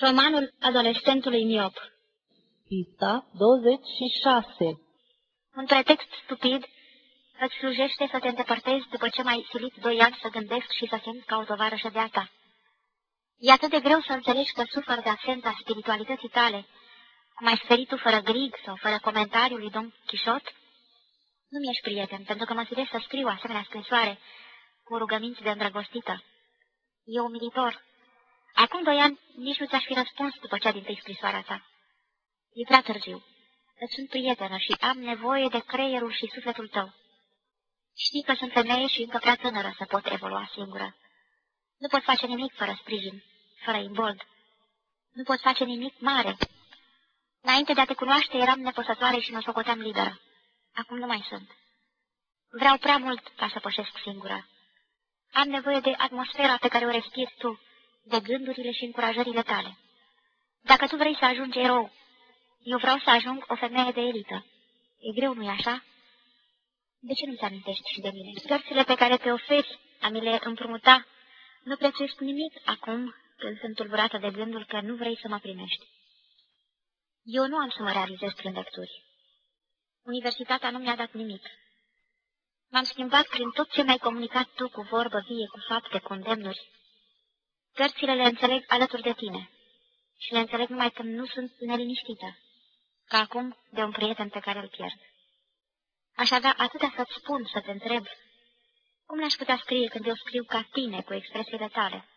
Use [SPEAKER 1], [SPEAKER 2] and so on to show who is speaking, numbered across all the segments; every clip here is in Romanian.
[SPEAKER 1] Romanul adolescentului miop
[SPEAKER 2] Pista 26
[SPEAKER 1] Un pretext stupid îți slujește să te îndepărtezi după ce mai silit doi ani să gândesc și să simt ca o tovarășă de-a ta. E atât de greu să înțelegi că sufăr de absența spiritualității tale, cum ai suferit tu fără grig sau fără comentariul lui Don Chișot? Nu-mi ești prieten, pentru că mă silesc să scriu asemenea scrisoare cu rugăminți de îndrăgostită. E umilitor Acum doi ani nici nu ți-aș fi răspuns după cea din tâi scrisoarea ta. E prea târziu. Îți sunt prietenă și am nevoie de creierul și sufletul tău. Știi că sunt femeie și încă prea tânără să pot evolua singură. Nu pot face nimic fără sprijin, fără imbold. Nu pot face nimic mare. Înainte de a te cunoaște eram nepăsătoare și mă socoteam liberă. Acum nu mai sunt. Vreau prea mult ca să pășesc singură. Am nevoie de atmosfera pe care o respiri tu, de gândurile și încurajările tale. Dacă tu vrei să ajungi erou, eu vreau să ajung o femeie de elită. E greu, nu-i așa? De ce nu-ți amintești și de mine? Cărțile pe care te oferi a mi le împrumuta nu prețuiesc nimic acum când sunt tulburată de gândul că nu vrei să mă primești. Eu nu am să mă realizez prin lecturi. Universitatea nu mi-a dat nimic. M-am schimbat prin tot ce mi-ai comunicat tu cu vorbă vie, cu fapte, cu îndemnuri. Cărțile le înțeleg alături de tine și le înțeleg numai când nu sunt neliniștită, ca acum de un prieten pe care îl pierd. Aș avea atâtea să-ți spun, să te întreb. Cum le-aș putea scrie când eu scriu ca tine, cu expresiile tale?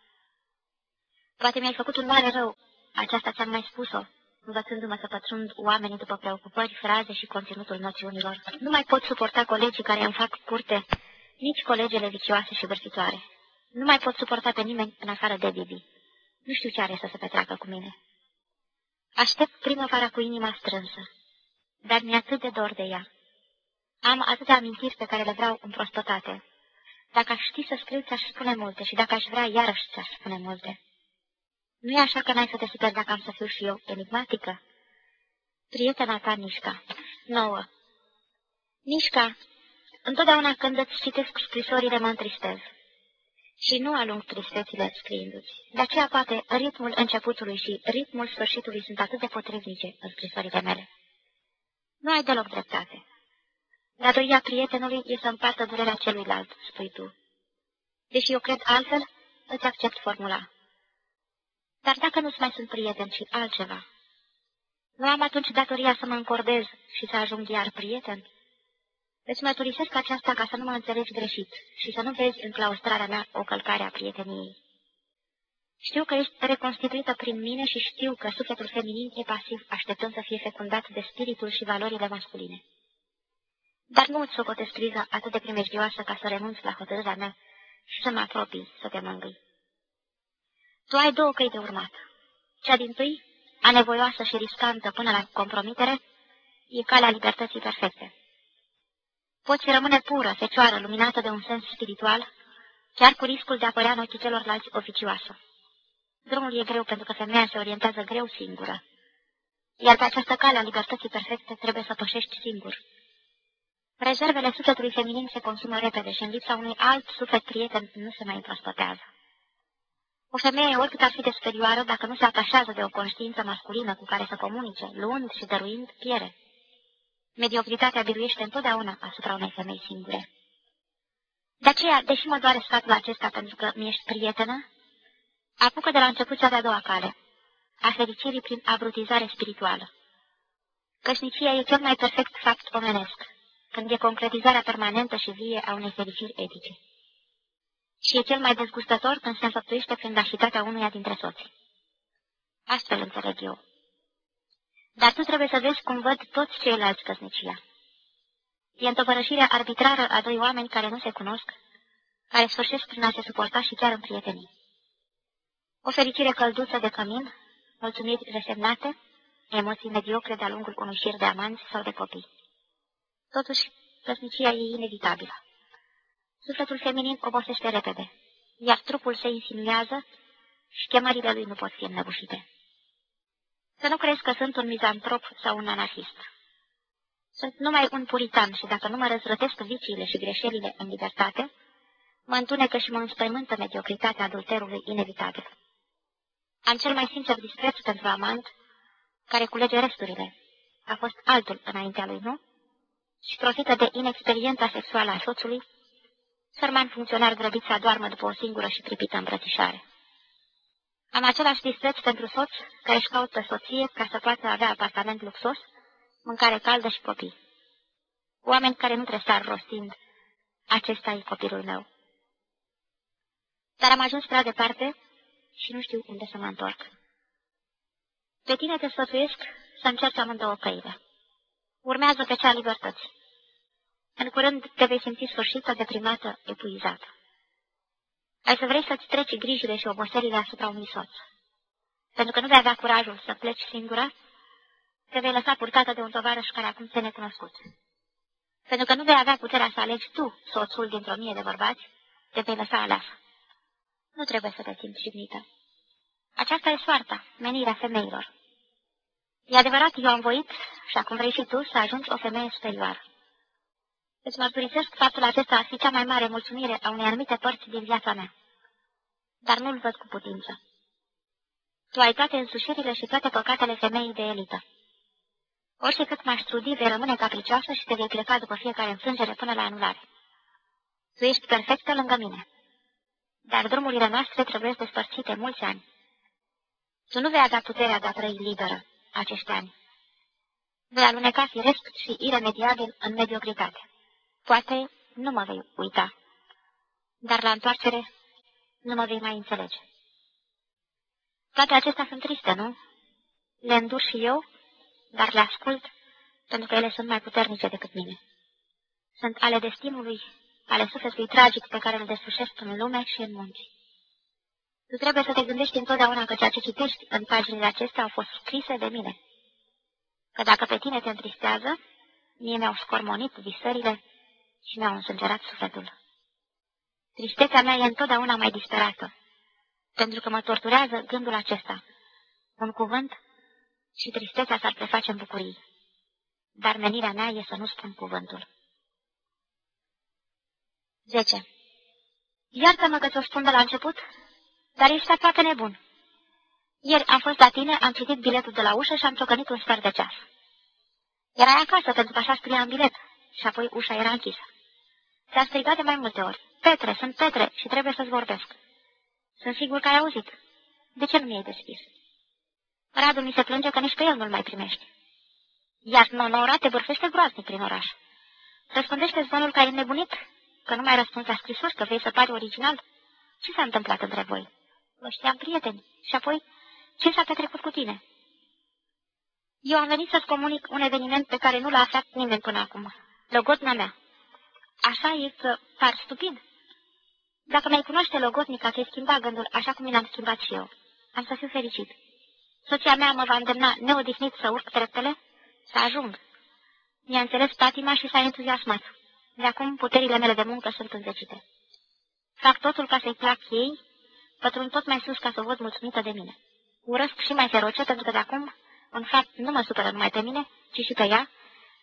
[SPEAKER 1] Poate mi-ai făcut un mare rău, aceasta ți-am mai spus-o, învățându-mă să pătrund oamenii după preocupări, fraze și conținutul noțiunilor. Nu mai pot suporta colegii care îmi fac curte, nici colegele vicioase și vârstitoare. Nu mai pot suporta pe nimeni în afară de Bibi. Nu știu ce are să se petreacă cu mine. Aștept primăvara cu inima strânsă, dar mi-e atât de dor de ea. Am atâtea amintiri pe care le vreau împrospătate. Dacă aș ști să scriu, ți-aș spune multe și dacă aș vrea, iarăși ți-aș spune multe. Nu e așa că n-ai să te superi dacă am să fiu și eu enigmatică? Prietena ta, Nișca. Nouă. Nișca, întotdeauna când îți citesc scrisorile mă întristez și nu alung tristețile scriindu-ți. De aceea, poate, ritmul începutului și ritmul sfârșitului sunt atât de potrivnice în scrisorile mele. Nu ai deloc dreptate. Datoria prietenului e să împartă durerea celuilalt, spui tu. Deși eu cred altfel, îți accept formula. Dar dacă nu-ți mai sunt prieten, ci altceva, nu am atunci datoria să mă încordez și să ajung iar prieten? Îți mărturisesc aceasta ca să nu mă înțelegi greșit și să nu vezi în claustrarea mea o călcare a prieteniei. Știu că ești reconstituită prin mine și știu că sufletul feminin e pasiv, așteptând să fie fecundat de spiritul și valorile masculine. Dar nu îți socotesc criza atât de primejdioasă ca să renunț la hotărârea mea și să mă apropii, să te mângâi. Tu ai două căi de urmat. Cea din tâi, anevoioasă și riscantă până la compromitere, e calea libertății perfecte. Poți rămâne pură, fecioară, luminată de un sens spiritual, chiar cu riscul de a părea în ochii celorlalți oficioasă. Drumul e greu pentru că femeia se orientează greu singură. Iar pe această cale a libertății perfecte trebuie să pășești singur. Rezervele sufletului feminin se consumă repede și în lipsa unui alt suflet prieten nu se mai împrospătează. O femeie, oricât ar fi de superioară, dacă nu se atașează de o conștiință masculină cu care să comunice, luând și dăruind, piere. Mediocritatea biruiește întotdeauna asupra unei femei singure. De aceea, deși mă doare sfatul acesta pentru că mi-ești prietenă, apucă de la început cea de-a doua cale, a fericirii prin abrutizare spirituală. Căsnicia e cel mai perfect fapt omenesc, când e concretizarea permanentă și vie a unei fericiri etice. Și e cel mai dezgustător când se înfăptuiește prin lașitatea unuia dintre soți. Astfel înțeleg eu. Dar tu trebuie să vezi cum văd toți ceilalți căsnicia. E întovărășirea arbitrară a doi oameni care nu se cunosc, care sfârșesc prin a se suporta și chiar în prietenii. O fericire călduță de cămin, mulțumiri resemnate, emoții mediocre de-a lungul unui șir de amanți sau de copii. Totuși, căsnicia e inevitabilă. Sufletul feminin obosește repede, iar trupul se insinuează și chemările lui nu pot fi înnăbușite. Să nu crezi că sunt un mizantrop sau un anarhist. Sunt numai un puritan și dacă nu mă răzvrătesc viciile și greșelile în libertate, mă întunecă și mă înspăimântă mediocritatea adulterului inevitabil. Am cel mai sincer dispreț pentru amant, care culege resturile. A fost altul înaintea lui, nu? Și profită de inexperiența sexuală a soțului, sărman funcționar grăbit să adoarmă după o singură și pripită îmbrățișare. Am același dispreț pentru soț care își caută soție ca să poată avea apartament luxos, mâncare caldă și copii. Oameni care nu tresar rostind, acesta e copilul meu. Dar am ajuns prea departe și nu știu unde să mă întorc. Pe tine te sfătuiesc să încerci amândouă căile. Urmează pe cea libertății. În curând te vei simți sfârșită, deprimată, epuizată. Ai să vrei să-ți treci grijile și oboselile asupra unui soț. Pentru că nu vei avea curajul să pleci singură, te vei lăsa purtată de un tovarăș care acum te necunoscut. Pentru că nu vei avea puterea să alegi tu soțul dintr-o mie de bărbați, te vei lăsa aleasă. Nu trebuie să te simți jignită. Aceasta e soarta, menirea femeilor. E adevărat, eu am voit și acum vrei și tu să ajungi o femeie superioară. Îți mărturisesc faptul acesta ar fi cea mai mare mulțumire a unei anumite părți din viața mea. Dar nu-l văd cu putință. Tu ai toate însușirile și toate păcatele femeii de elită. Orice cât m-aș trudi, vei rămâne capricioasă și te vei pleca după fiecare înfrângere până la anulare. Tu ești perfectă lângă mine. Dar drumurile noastre trebuie despărțite mulți ani. Tu nu vei avea puterea de a trăi liberă acești ani. Vei aluneca firesc și iremediabil în mediocritate. Poate nu mă vei uita, dar la întoarcere nu mă vei mai înțelege. Toate acestea sunt triste, nu? Le îndur și eu, dar le ascult pentru că ele sunt mai puternice decât mine. Sunt ale destinului, ale sufletului tragic pe care îl desfășesc în lume și în munți. Tu trebuie să te gândești întotdeauna că ceea ce citești în paginile acestea au fost scrise de mine. Că dacă pe tine te întristează, mie mi-au scormonit visările și mi-au însângerat sufletul. Tristețea mea e întotdeauna mai disperată, pentru că mă torturează gândul acesta. Un cuvânt și tristețea s-ar preface în bucurii. Dar menirea mea e să nu spun cuvântul. 10. Iartă-mă că ți-o spun de la început, dar ești aproape nebun. Ieri am fost la tine, am citit biletul de la ușă și am ciocănit un sfert de ceas. Erai acasă, pentru că așa scria în bilet, și apoi ușa era închisă. S-a strigat de mai multe ori. Petre, sunt Petre și trebuie să-ți vorbesc. Sunt sigur că ai auzit. De ce nu mi-ai deschis? Radu mi se plânge că nici pe el nu-l mai primești. Iar nonora te bârfește groaznic prin oraș. Răspundește zvonul că ai nebunit, că nu mai răspunzi la scrisori, că vei să pari original. Ce s-a întâmplat între voi? Vă știam prieteni. Și apoi, ce s-a petrecut cu tine? Eu am venit să-ți comunic un eveniment pe care nu l-a aflat nimeni până acum. Logotna mea. Așa e că par stupid? Dacă mai cunoaște logotnica, ți-ai schimba gândul așa cum mi l-am schimbat și eu. Am să fiu fericit. Soția mea mă va îndemna neodihnit să urc treptele, să ajung. Mi-a înțeles patima și s-a entuziasmat. De acum puterile mele de muncă sunt înzecite. Fac totul ca să-i plac ei, pătrund tot mai sus ca să o văd mulțumită de mine. Urăsc și mai feroce pentru că de acum, în fapt, nu mă supără numai pe mine, ci și pe ea,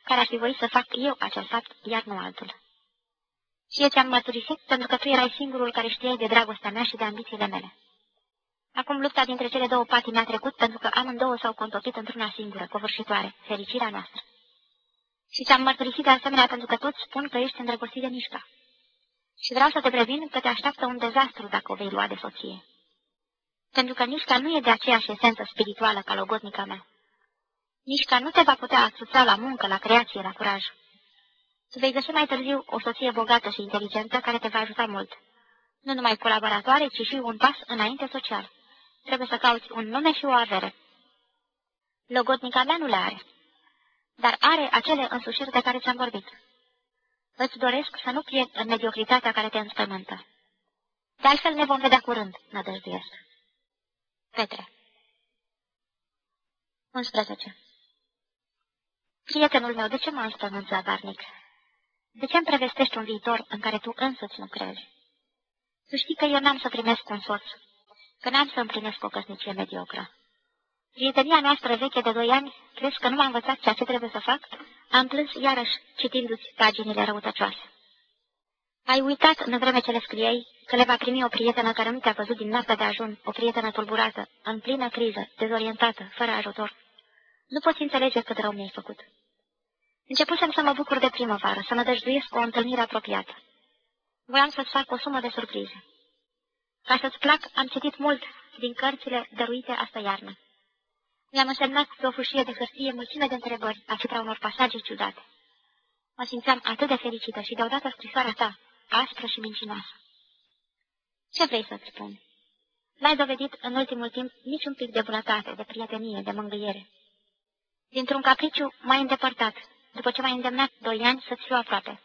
[SPEAKER 1] care ar fi voit să fac eu acel fapt, iar nu altul. Și eu ți-am mărturisit pentru că tu erai singurul care știai de dragostea mea și de ambițiile mele. Acum lupta dintre cele două patii mi-a trecut pentru că amândouă s-au contopit într-una singură, covârșitoare, fericirea noastră. Și ți-am mărturisit de asemenea pentru că toți spun că ești îndrăgostit de Mișca. Și vreau să te previn că te așteaptă un dezastru dacă o vei lua de soție. Pentru că Mișca nu e de aceeași esență spirituală ca logodnica mea. Mișca nu te va putea asuța la muncă, la creație, la curaj. Tu vei găsi mai târziu o soție bogată și inteligentă care te va ajuta mult. Nu numai colaboratoare, ci și un pas înainte social. Trebuie să cauți un nume și o avere. Logotnica mea nu le are, dar are acele însușiri de care ți-am vorbit. Îți doresc să nu pierd în mediocritatea care te înspământă. De altfel ne vom vedea curând, nădăjduiesc. Petre 11. Prietenul meu, de ce mă înspămânți zadarnic? De ce îmi prevestești un viitor în care tu însuți nu crezi? Tu știi că eu n-am să primesc un soț, că n-am să împlinesc o căsnicie mediocră. Prietenia noastră veche de doi ani, crezi că nu m-a învățat ceea ce trebuie să fac? Am plâns iarăși citindu-ți paginile răutăcioase. Ai uitat în vreme ce le scriei că le va primi o prietenă care nu te-a văzut din noaptea de ajun, o prietenă tulburată, în plină criză, dezorientată, fără ajutor. Nu poți înțelege cât rău mi-ai făcut. Începusem să mă bucur de primăvară, să nădăjduiesc o întâlnire apropiată. Voiam să-ți fac o sumă de surprize. Ca să-ți plac, am citit mult din cărțile dăruite asta iarnă. Mi-am însemnat pe o fâșie de hârtie mulțime de întrebări asupra unor pasaje ciudate. Mă simțeam atât de fericită și deodată scrisoarea ta, aspră și mincinoasă. Ce vrei să-ți spun? N-ai dovedit în ultimul timp niciun pic de bunătate, de prietenie, de mângâiere. Dintr-un capriciu mai îndepărtat, după ce m-ai îndemnat doi ani să-ți fiu aproape.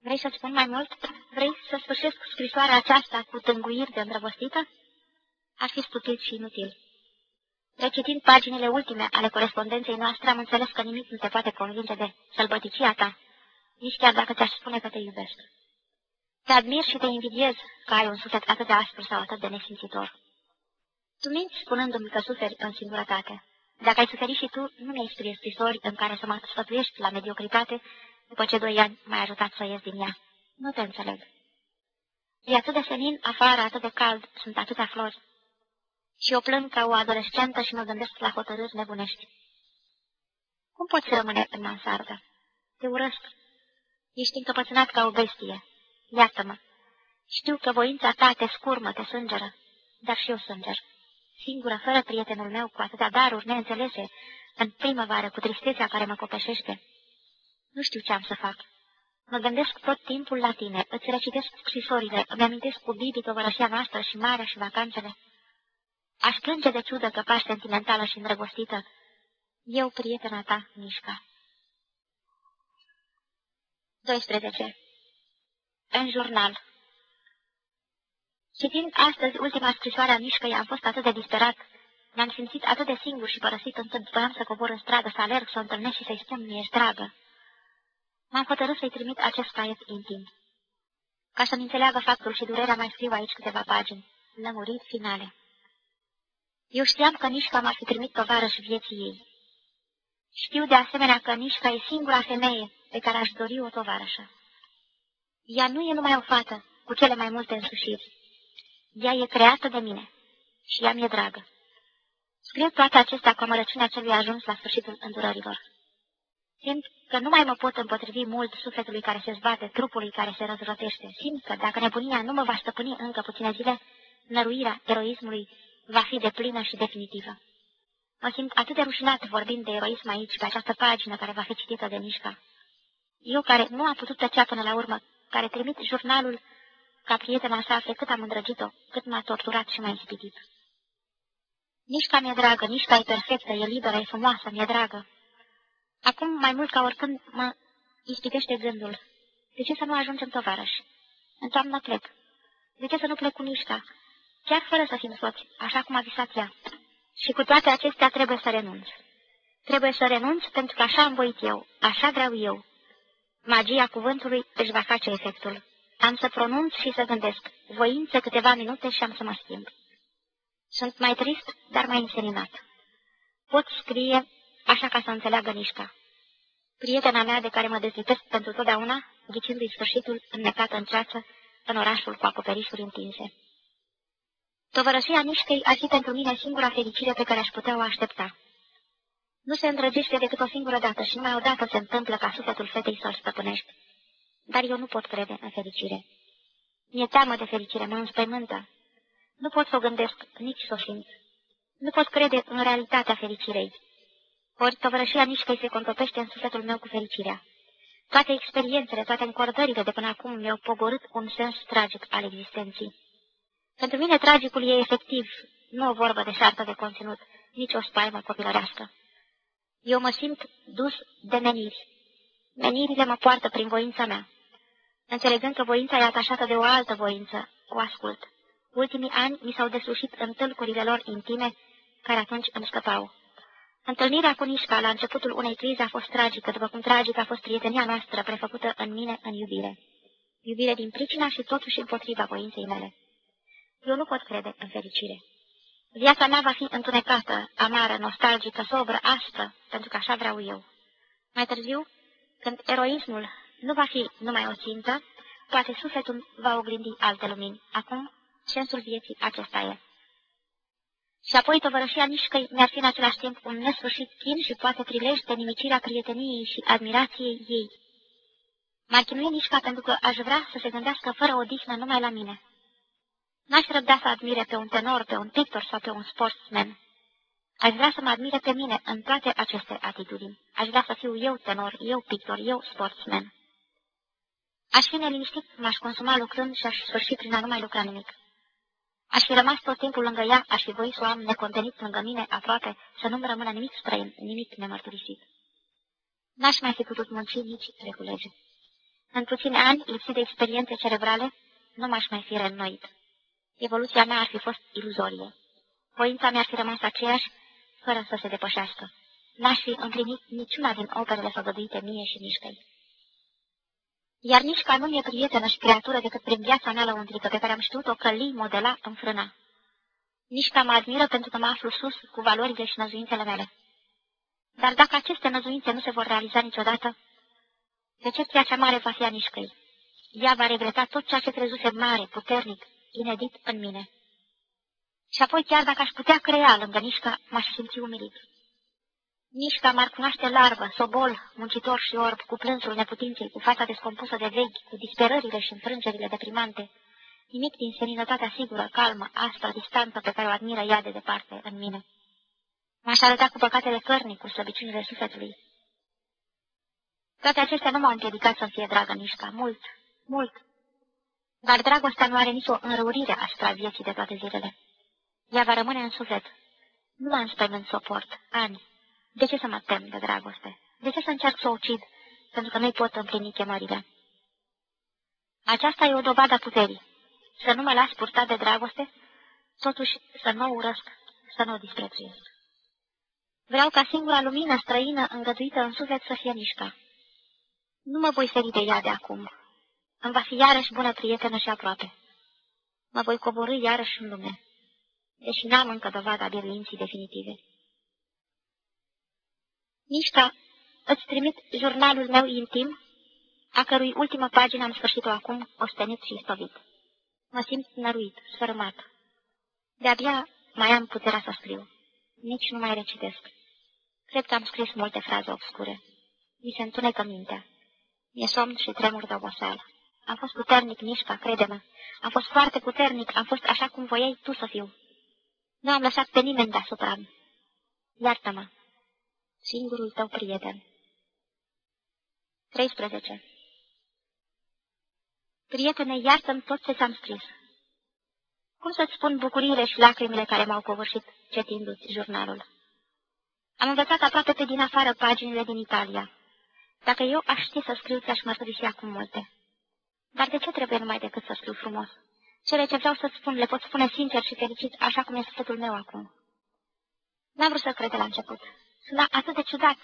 [SPEAKER 1] Vrei să spun mai mult? Vrei să sfârșesc scrisoarea aceasta cu tânguiri de îndrăgostită? Ar fi stupid și inutil. Recitind paginile ultime ale corespondenței noastre, am înțeles că nimic nu te poate convinge de sălbăticia ta, nici chiar dacă ți-aș spune că te iubesc. Te admir și te invidiez că ai un suflet atât de aspru sau atât de nesimțitor. Tu minți spunându-mi că suferi în singurătate. Dacă ai suferit și tu, nu mi-ai scris scrisori în care să mă sfătuiești la mediocritate după ce doi ani m-ai ajutat să ies din ea. Nu te înțeleg. E atât de senin afară, atât de cald, sunt atâtea flori. Și o plâng ca o adolescentă și mă gândesc la hotărâri nebunești. Cum poți rămâne în mansardă? Te urăsc. Ești încăpățânat ca o bestie. Iartă-mă. Știu că voința ta te scurmă, te sângeră, dar și eu sânger. Singură, fără prietenul meu, cu atâtea daruri neînțelese, în primăvară, cu tristețea care mă copeșește. Nu știu ce am să fac. Mă gândesc tot timpul la tine, îți recitesc scrisorile, îmi amintesc cu Bibi tovărășia noastră și marea și vacanțele. Aș plânge de ciudă că pași sentimentală și îndrăgostită. Eu, prietena ta, Mișca. 12. În jurnal Citind astăzi ultima scrisoare a Mișcăi, am fost atât de disperat, ne-am simțit atât de singur și părăsit încât voiam să cobor în stradă, să alerg, să o întâlnesc și să-i spun, mi-ești dragă. M-am hotărât să-i trimit acest caiet intim. Ca să-mi înțeleagă faptul și durerea, mai scriu aici câteva pagini. Lămuriri finale. Eu știam că Nișca m-ar fi trimit tovarăș vieții ei. Știu de asemenea că Nișca e singura femeie pe care aș dori o tovarășă. Ea nu e numai o fată, cu cele mai multe însușiri. Ea e creată de mine și ea mi-e dragă. Scriu toate acestea cu amărăciunea celui ajuns la sfârșitul îndurărilor. Simt că nu mai mă pot împotrivi mult sufletului care se zbate, trupului care se răzvrătește. Simt că, dacă nebunia nu mă va stăpâni încă puține zile, năruirea eroismului va fi de plină și definitivă. Mă simt atât de rușinat vorbind de eroism aici, pe această pagină care va fi citită de Mișca. Eu, care nu am putut tăcea până la urmă, care trimit jurnalul ca prietena să afle cât am îndrăgit-o, cât m-a torturat și m-a ispitit. Mișca mi-e dragă, Mișca e perfectă, e liberă, e frumoasă, mi-e dragă. Acum, mai mult ca oricând, mă ispitește gândul. De ce să nu ajungem tovarăși? În toamnă plec. De ce să nu plec cu Mișca? Chiar fără să fim soți, așa cum a visat ea. Și cu toate acestea trebuie să renunț. Trebuie să renunț pentru că așa am voit eu, așa vreau eu. Magia cuvântului își va face efectul. Am să pronunț și să gândesc. Voință câteva minute și am să mă schimb. Sunt mai trist, dar mai înseninat. Pot scrie așa ca să înțeleagă Nișca. Prietena mea de care mă dezlipesc pentru totdeauna, ghicindu-i sfârșitul înnecată în ceață, în orașul cu acoperișuri întinse. Tovărășia Nișcăi ar fi pentru mine singura fericire pe care aș putea o aștepta. Nu se îndrăgește decât o singură dată și numai odată se întâmplă ca sufletul fetei să-l stăpânești. Dar eu nu pot crede în fericire. Mi-e teamă de fericire, mă înspăimântă. Nu pot să o gândesc, nici să o simt. Nu pot crede în realitatea fericirei. Ori tovărășia Nișcăi se contopește în sufletul meu cu fericirea. Toate experiențele, toate încordările de până acum mi-au pogorât un sens tragic al existenții. Pentru mine tragicul e efectiv, nu o vorbă de șartă de conținut, nici o spaimă copilărească. Eu mă simt dus de meniri. Menirile mă poartă prin voința mea. Înțelegând că voința e atașată de o altă voință, o ascult. Ultimii ani mi s-au deslușit în tâlcurile lor intime, care atunci îmi scăpau. Întâlnirea cu Nișca la începutul unei crize a fost tragică, după cum tragică a fost prietenia noastră prefăcută în mine în iubire. Iubire din pricina și totuși împotriva voinței mele. Eu nu pot crede în fericire. Viața mea va fi întunecată, amară, nostalgică, sobră, aspră, pentru că așa vreau eu. Mai târziu, când eroismul nu va fi numai o țintă, poate sufletul va oglindi alte lumini. Acum, sensul vieții acesta e. Și apoi tovărășia Nișcăi mi-ar fi în același timp un nesfârșit chin și poate prilej de nimicirea prieteniei și admirației ei. M-ar chinui Nișca pentru că aș vrea să se gândească fără odihnă numai la mine. N-aș răbda să admire pe un tenor, pe un pictor sau pe un sportsman. Aș vrea să mă admire pe mine în toate aceste atitudini. Aș vrea să fiu eu tenor, eu pictor, eu sportsman. Aș fi neliniștit, m-aș consuma lucrând și aș sfârși prin a nu mai lucra nimic. Aș fi rămas tot timpul lângă ea, aș fi voit să o am necontenit lângă mine aproape, să nu-mi rămână nimic străin, nimic nemărturisit. N-aș mai fi putut munci nici reculege. În puține ani, lipsit de experiențe cerebrale, nu m-aș mai fi reînnoit. Evoluția mea ar fi fost iluzorie. Voința mi-ar fi rămas aceeași, fără să se depășească. N-aș fi împlinit niciuna din operele făgăduite mie și mișcăi. Iar nici ca nu e prietenă și creatură decât prin viața mea lăuntrică, pe care am știut-o căli, modela, înfrâna. Nici ca mă admiră pentru că mă aflu sus cu valorile și năzuințele mele. Dar dacă aceste năzuințe nu se vor realiza niciodată, decepția cea mare va fi a nișcăi. Ea va regreta tot ceea ce crezuse mare, puternic, inedit în mine. Și apoi, chiar dacă aș putea crea lângă Nișca, m-aș simți umilit. Nișca m-ar cunoaște larvă, sobol, muncitor și orb, cu plânsul neputinței, cu fața descompusă de vechi, cu disperările și înfrângerile deprimante. Nimic din seninătatea sigură, calmă, aspră, distanță pe care o admiră ea de departe în mine. M-aș arăta cu păcatele cărnii, cu slăbiciunile sufletului. Toate acestea nu m-au împiedicat să fie dragă Nișca, mult, mult. Dar dragostea nu are nicio înrăurire asupra vieții de toate zilele. Ea va rămâne în suflet. Nu la înspăimânt suport, ani. De ce să mă tem de dragoste? De ce să încerc să o ucid, pentru că nu-i pot împlini chemările? Aceasta e o dovadă a puterii. Să nu mă las purtat de dragoste, totuși să nu o urăsc, să nu o disprețuiesc. Vreau ca singura lumină străină îngăduită în suflet să fie mișca. Nu mă voi feri de ea de acum. Îmi va fi iarăși bună prietenă și aproape. Mă voi coborâ iarăși în lume deși n-am încă dovada biruinții definitive. Mișca, îți trimit jurnalul meu intim, a cărui ultimă pagină am sfârșit-o acum, ostenit și stovit. Mă simt năruit, sfărâmat. De-abia mai am puterea să scriu. Nici nu mai recitesc. Cred că am scris multe fraze obscure. Mi se întunecă mintea. Mi-e somn și tremur de oboseală. Am fost puternic, Mișca, crede-mă. Am fost foarte puternic, am fost așa cum voiai tu să fiu. Nu am lăsat pe nimeni deasupra -mi. Iartă-mă, singurul tău prieten. 13. Prietene, iartă-mi tot ce ți-am scris. Cum să-ți spun bucuriile și lacrimile care m-au covârșit citindu-ți jurnalul? Am învățat aproape pe din afară paginile din Italia. Dacă eu aș ști să scriu, ți-aș mărturisi acum multe. Dar de ce trebuie numai decât să scriu frumos? Cele ce vreau să-ți spun le pot spune sincer și fericit, așa cum e sufletul meu acum. N-am vrut să cred la început. Sunt atât de ciudat.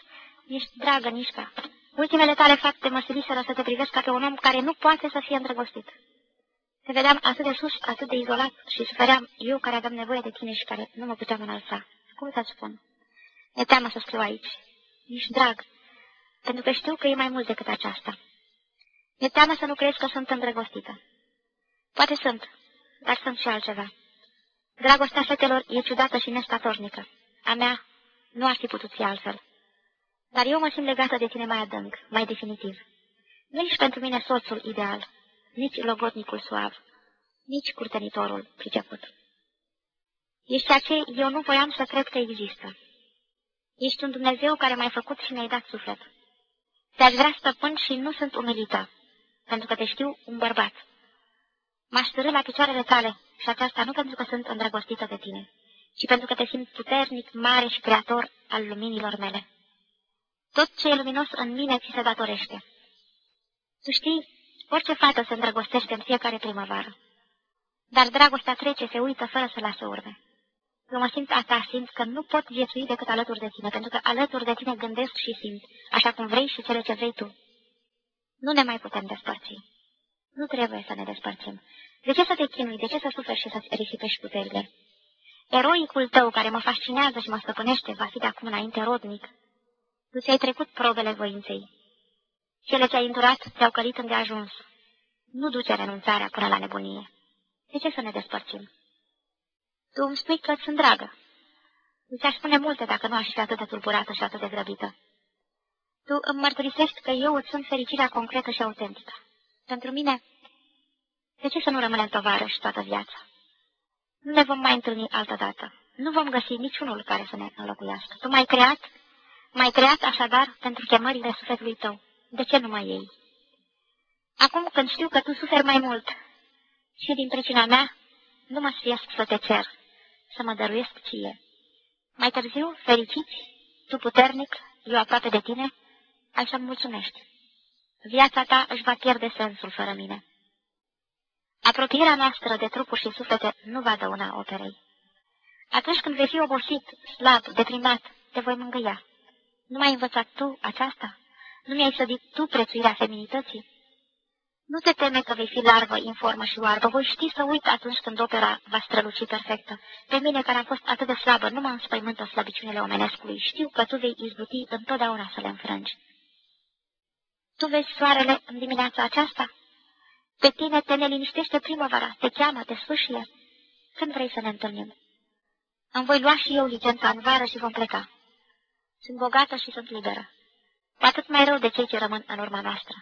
[SPEAKER 1] Ești dragă, Nișca. Ultimele tale fapte mă siliseră să te privesc ca pe un om care nu poate să fie îndrăgostit. Te vedeam atât de sus, atât de izolat și sufeream eu care aveam nevoie de tine și care nu mă puteam înălța. Cum să-ți spun? E teamă să scriu aici. Ești drag, pentru că știu că e mai mult decât aceasta. E teamă să nu crezi că sunt îndrăgostită. Poate sunt, dar sunt și altceva. Dragostea fetelor e ciudată și nestatornică. A mea nu ar fi putut fi altfel. Dar eu mă simt legată de tine mai adânc, mai definitiv. Nu ești pentru mine soțul ideal, nici logodnicul suav, nici curtenitorul priceput. Ești ceea ce eu nu voiam să cred că există. Ești un Dumnezeu care m-ai făcut și mi-ai dat suflet. Te-aș vrea stăpân și nu sunt umilită, pentru că te știu un bărbat. M-aș la picioarele tale și aceasta nu pentru că sunt îndrăgostită de tine, ci pentru că te simt puternic, mare și creator al luminilor mele. Tot ce e luminos în mine ți se datorește. Tu știi, orice fată se îndrăgostește în fiecare primăvară. Dar dragostea trece, se uită fără să lasă urme. Eu mă simt asta, simt că nu pot viețui decât alături de tine, pentru că alături de tine gândesc și simt, așa cum vrei și cele ce vrei tu. Nu ne mai putem despărți. Nu trebuie să ne despărțim. De ce să te chinui? De ce să suferi și să-ți risipești puterile? Eroicul tău, care mă fascinează și mă stăpânește, va fi de acum înainte rodnic. Tu ți-ai trecut probele voinței. Cele ce ai îndurat ți-au călit îndeajuns. nu duce renunțarea până la nebunie. De ce să ne despărțim? Tu îmi spui că sunt dragă. Îți aș spune multe dacă nu aș fi atât de tulburată și atât de grăbită. Tu îmi mărturisești că eu îți sunt fericirea concretă și autentică. Pentru mine, de ce să nu rămânem tovarăși toată viața? Nu ne vom mai întâlni altă dată. Nu vom găsi niciunul care să ne înlocuiască. Tu m-ai creat, m-ai creat așadar pentru chemările sufletului tău. De ce nu mai ei? Acum când știu că tu suferi mai mult și din pricina mea, nu mă sfiesc să te cer, să mă dăruiesc ție. Mai târziu, fericiți, tu puternic, eu aproape de tine, ai să-mi mulțumești. Viața ta își va pierde sensul fără mine. Apropierea noastră de trupuri și suflete nu va dăuna operei. Atunci când vei fi obosit, slab, deprimat, te voi mângâia. Nu m-ai învățat tu aceasta? Nu mi-ai sădit tu prețuirea feminității? Nu te teme că vei fi larvă, informă și oarbă. Voi ști să uit atunci când opera va străluci perfectă. Pe mine, care am fost atât de slabă, nu mă înspăimântă slăbiciunile omenescului. Știu că tu vei izbuti întotdeauna să le înfrângi. Tu vezi soarele în dimineața aceasta? Pe tine te neliniștește primăvara, te cheamă, te sfâșie. Când vrei să ne întâlnim? Îmi voi lua și eu licența în vară și vom pleca. Sunt bogată și sunt liberă. Cu atât mai rău de cei ce rămân în urma noastră.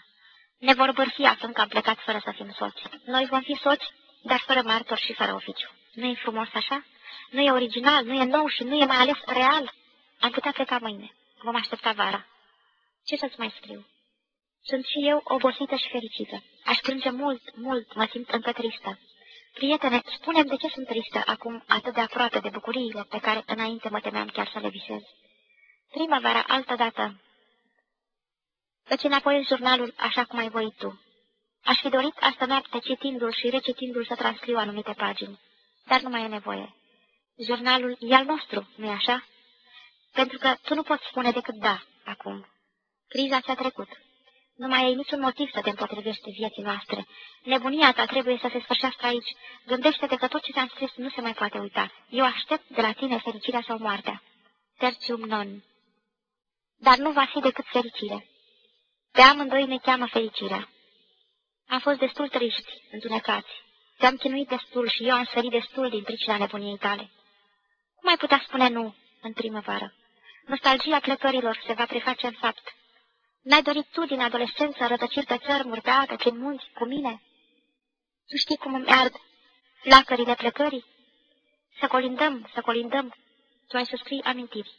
[SPEAKER 1] Ne vor bârfi aflând că am plecat fără să fim soți. Noi vom fi soți, dar fără martor și fără oficiu. Nu e frumos așa? Nu e original, nu e nou și nu e mai ales real? Am putea pleca mâine. Vom aștepta vara. Ce să-ți mai scriu? Sunt și eu obosită și fericită. Aș plânge mult, mult, mă simt încă tristă. Prietene, spune de ce sunt tristă acum atât de aproape de bucuriile pe care înainte mă temeam chiar să le visez. Primăvara, altă dată. Îți înapoi jurnalul așa cum ai voit tu. Aș fi dorit asta noapte citindu-l și recitindu-l să transcriu anumite pagini, dar nu mai e nevoie. Jurnalul e al nostru, nu-i așa? Pentru că tu nu poți spune decât da, acum. Criza ți-a trecut. Nu mai ai niciun motiv să te împotrivești vieții noastre. Nebunia ta trebuie să se sfârșească aici. Gândește-te că tot ce ți-am scris nu se mai poate uita. Eu aștept de la tine fericirea sau moartea. Tertium non. Dar nu va fi decât fericire. Pe amândoi ne cheamă fericirea. Am fost destul triști, întunecați. Te-am chinuit destul și eu am sărit destul din pricina nebuniei tale. Cum ai putea spune nu în primăvară? Nostalgia plecărilor se va preface în fapt. N-ai dorit tu din adolescență rătăciri pe țărmuri, pe apă, prin munți, cu mine? Tu știi cum îmi ard lacările plecării? Să colindăm, să colindăm, tu ai să scrii amintiri.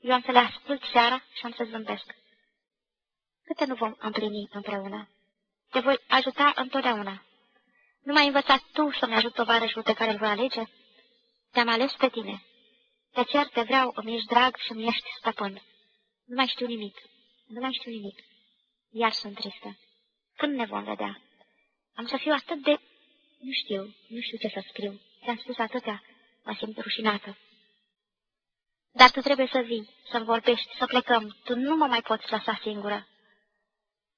[SPEAKER 1] Eu am să le ascult seara și am să zâmbesc. Câte nu vom împlini împreună? Te voi ajuta întotdeauna. Nu m-ai învățat tu să-mi ajut tovarășul pe care îl voi alege? Te-am ales pe tine. Te cer, te vreau, îmi ești drag și îmi ești stăpân. Nu mai știu nimic. Nu mai știu nimic. Iar sunt tristă. Când ne vom vedea? Am să fiu atât de... Nu știu, nu știu ce să scriu. Ți-am spus atâtea, mă simt rușinată. Dar tu trebuie să vii, să-mi vorbești, să plecăm. Tu nu mă mai poți lăsa singură.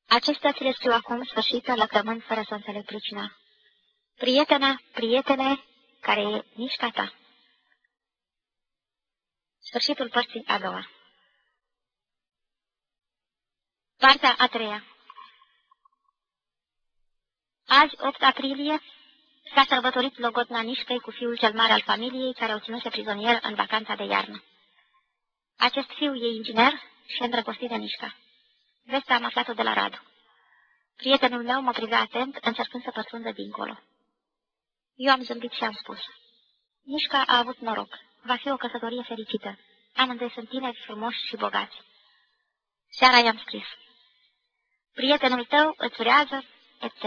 [SPEAKER 1] Acestea ți le scriu acum, sfârșită, lăcrămând fără să înțeleg pricina. Prietena, prietene, care e nici ta. Sfârșitul părții a doua. Partea a treia Azi, 8 aprilie, s-a sărbătorit Logotna Nișcăi cu fiul cel mare al familiei, care o ținuse prizonier în vacanța de iarnă. Acest fiu e inginer și îndrăgostit de Nișca. Vestea am aflat-o de la Radu. Prietenul meu mă privea atent, încercând să pătrundă dincolo. Eu am zâmbit și am spus. Nișca a avut noroc. Va fi o căsătorie fericită. Amândoi sunt tineri, frumoși și bogați. Seara i-am scris. Prietenul tău îți urează, etc.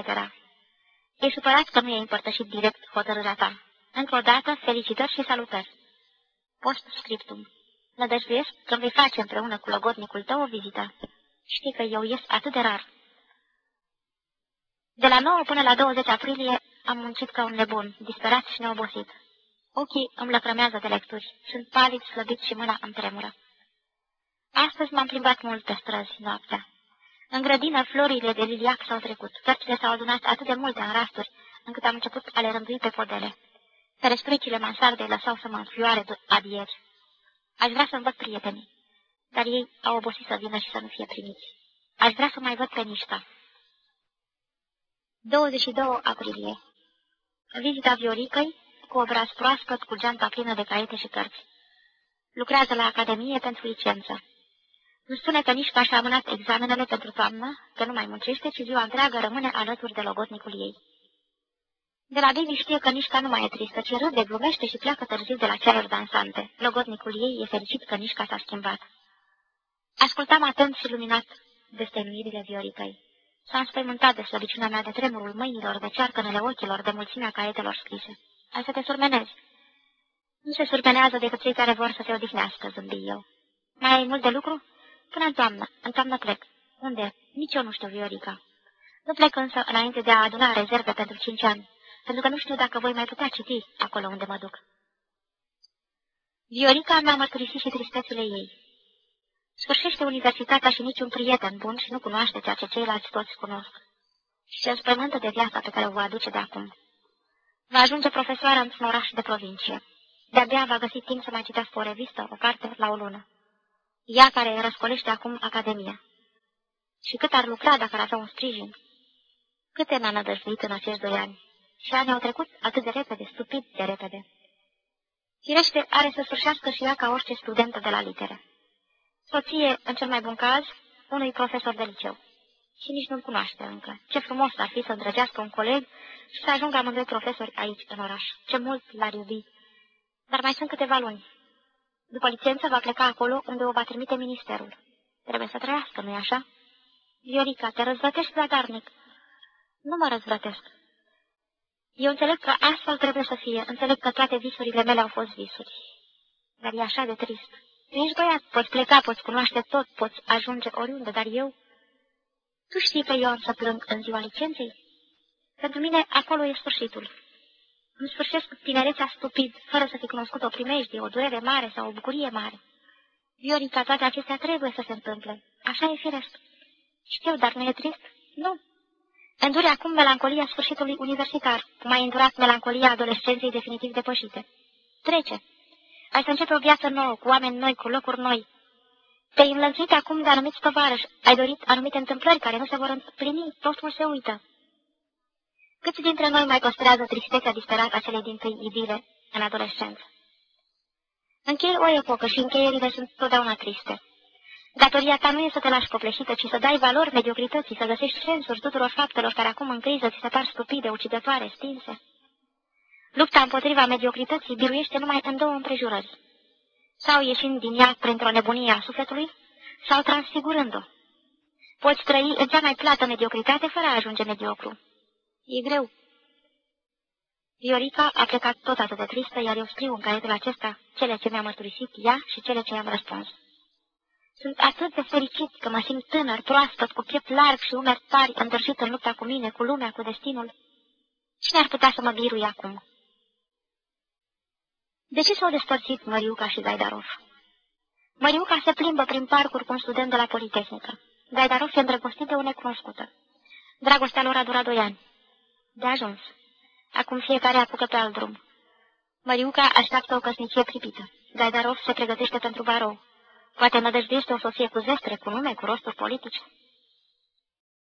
[SPEAKER 1] E supărat că nu e împărtășit direct hotărârea ta. Încă o dată, felicitări și salutări. Post scriptum. Nădăjduiesc că vei face împreună cu logodnicul tău o vizită. Știi că eu ies atât de rar. De la 9 până la 20 aprilie am muncit ca un nebun, disperat și neobosit. Ochii îmi lăcrămează de lecturi, sunt palid, slăbit și mâna îmi tremură. Astăzi m-am plimbat mult pe străzi noaptea. În grădină, florile de liliac s-au trecut, cărțile s-au adunat atât de multe în rasturi, încât am început a le rândui pe podele. Ferestricile mansardei lăsau să mă înfioare adieri. Aș vrea să-mi văd prietenii, dar ei au obosit să vină și să nu fie primiți. Aș vrea să mai văd pe Nișca. 22 aprilie Vizita Vioricăi, cu obraz proaspăt, cu geanta plină de caiete și cărți. Lucrează la Academie pentru licență. Îmi spune că nici ca și-a amânat examenele pentru toamnă, că nu mai muncește, ci ziua întreagă rămâne alături de logotnicul ei. De la Bibi știe că Nișca nu mai e tristă, ci râde, glumește și pleacă târziu de la ceruri dansante. Logotnicul ei e fericit că Nișca s-a schimbat. Ascultam atent și luminat destăinuirile Vioricăi. S-a înspăimântat de slăbiciunea mea, de tremurul mâinilor, de cearcănele ochilor, de mulțimea caietelor scrise. Ai să te surmenezi. Nu se surmenează decât cei care vor să se odihnească, zâmbi eu. Mai ai mult de lucru? Până în toamnă. În toamnă plec. Unde? Nici eu nu știu, Viorica. Nu plec însă înainte de a aduna rezerve pentru cinci ani, pentru că nu știu dacă voi mai putea citi acolo unde mă duc. Viorica mi-a mărturisit și tristețile ei. Sfârșește universitatea și niciun prieten bun și nu cunoaște ceea ce ceilalți toți cunosc. Și se înspăimântă de viața pe care o va aduce de acum. Va ajunge profesoară într-un oraș de provincie. De-abia va găsi timp să mai citească o revistă, o carte, la o lună. Ea care răscolește acum Academia. Și cât ar lucra dacă ar avea un sprijin? Câte n-a nădăjduit în acești doi ani? Și anii au trecut atât de repede, stupid de repede. Firește, are să sfârșească și ea ca orice studentă de la litere. Soție, în cel mai bun caz, unui profesor de liceu. Și nici nu-l cunoaște încă. Ce frumos ar fi să îndrăgească un coleg și să ajungă amândoi profesori aici, în oraș. Ce mult l-ar iubi. Dar mai sunt câteva luni. După licență va pleca acolo unde o va trimite ministerul. Trebuie să trăiască, nu-i așa? Viorica, te răzvrătești zadarnic. Nu mă răzvrătesc. Eu înțeleg că astfel trebuie să fie. Înțeleg că toate visurile mele au fost visuri. Dar e așa de trist. Ești băiat, poți pleca, poți cunoaște tot, poți ajunge oriunde, dar eu... Tu știi că eu am să plâng în ziua licenței? Pentru mine acolo e sfârșitul. Îmi sfârșesc tinerețea stupid, fără să fi cunoscut o primejdie, o durere mare sau o bucurie mare. Viorica, toate acestea trebuie să se întâmple. Așa e firesc. Știu, dar nu e trist? Nu. Îndure acum melancolia sfârșitului universitar, cum ai îndurat melancolia adolescenței definitiv depășite. Trece. Ai să începi o viață nouă, cu oameni noi, cu locuri noi. Te-ai înlănțuit acum de anumiți tovarăși, ai dorit anumite întâmplări care nu se vor împlini, totul se uită. Câți dintre noi mai păstrează tristețea disperată a celei din tâi idile în adolescență? Închei o epocă și încheierile sunt totdeauna triste. Datoria ta nu e să te lași copleșită, ci să dai valori mediocrității, să găsești sensuri tuturor faptelor care acum în criză ți se par stupide, ucidătoare, stinse. Lupta împotriva mediocrității biruiește numai în două împrejurări. Sau ieșind din ea printr-o nebunie a sufletului, sau transfigurând-o. Poți trăi în cea mai plată mediocritate fără a ajunge mediocru. E greu. Viorica a plecat tot atât de tristă, iar eu scriu în caietul acesta cele ce mi-a măturisit ea și cele ce i-am răspuns. Sunt atât de fericit că mă simt tânăr, proaspăt, cu piept larg și umeri tari, îndrășit în lupta cu mine, cu lumea, cu destinul. Cine ar putea să mă birui acum? De ce s-au despărțit Măriuca și Gaidarov? Măriuca se plimbă prin parcuri cu un student de la Politehnică. Gaidarov e îndrăgostit de o necunoscută. Dragostea lor a durat doi ani. De ajuns. Acum fiecare apucă pe alt drum. Măriuca așteaptă o căsnicie pripită. Gaidarov se pregătește pentru barou. Poate nădăjduiește o soție cu zestre, cu nume, cu rosturi politice.